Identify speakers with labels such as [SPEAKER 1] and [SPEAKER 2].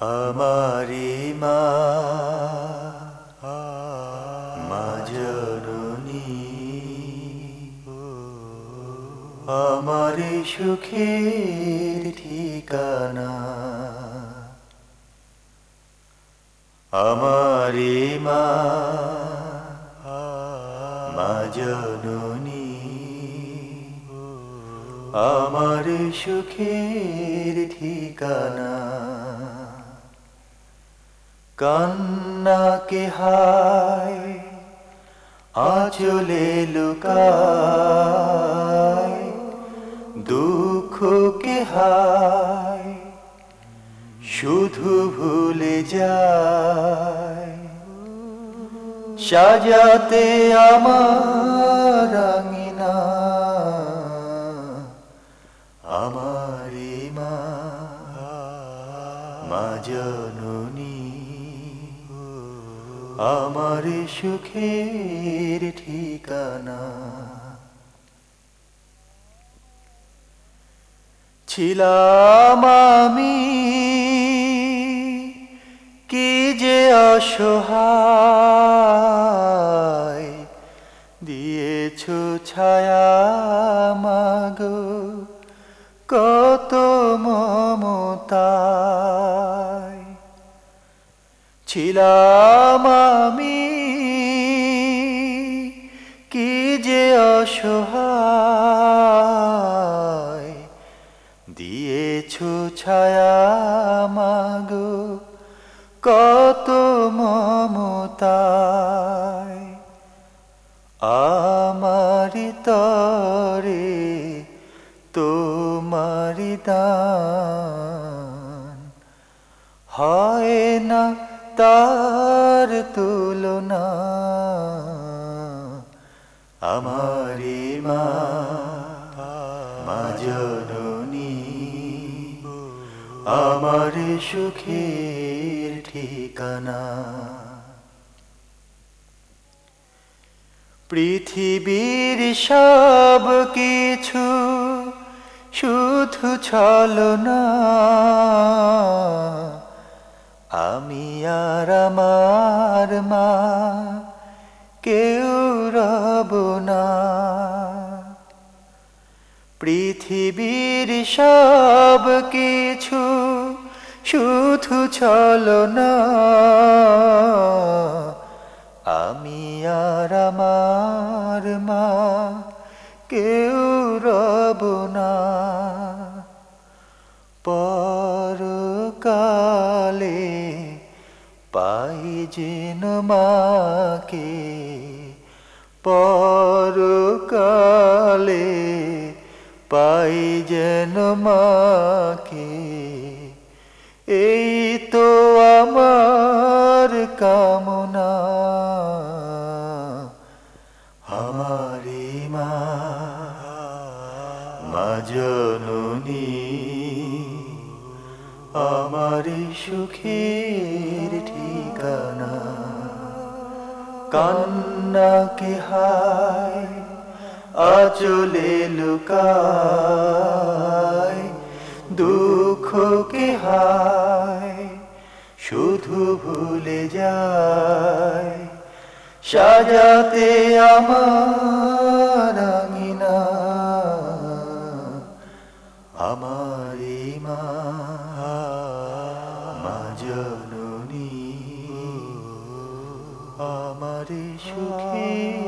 [SPEAKER 1] আমারি মা মা জননী আমার সুখের ঠিকানা। আমারি মা মা জননী আমার সুখের ঠিকানা। কান্নাকে হায়, আচলে লুকায়, দুঃখকে হায়, শুধু ভুলে যায়। সাজাতে আমার আঙিনা, আমারি মা মা আমার সুখের ঠিকানা। ছিলাম আমি কি যে অসহায় দিয়েছ ছায়া মাগো কত মমতায়। ছিলাম অসহায়। দিয়েছ ছায়া মাগো কত মমতায়। আমারি তরে তোমারি দান। হয় না তার তুলনা। আমারি মা মা আমার সুখের ঠিকানা। পৃথিবীর সব কিছু শুধু ছলনা। আমি আর আমার মা, কেউ পৃথিবীর সব কিছু শুধু ছলনা আমি আর আমার মা কেউ রব না। পরকালে পাই যেন মাকে। পরকালে পাই যেন মাকে, এই তো আমার কামনা। আমারি মা মা জননী, আমার সুখের ঠিকানা। কান্নাকে হায় আচলে লুকায় দুঃখকে হায় শুধু ভুলে যায়। সাজাতে আমার আঙিনা আমারি মা আমার সুখী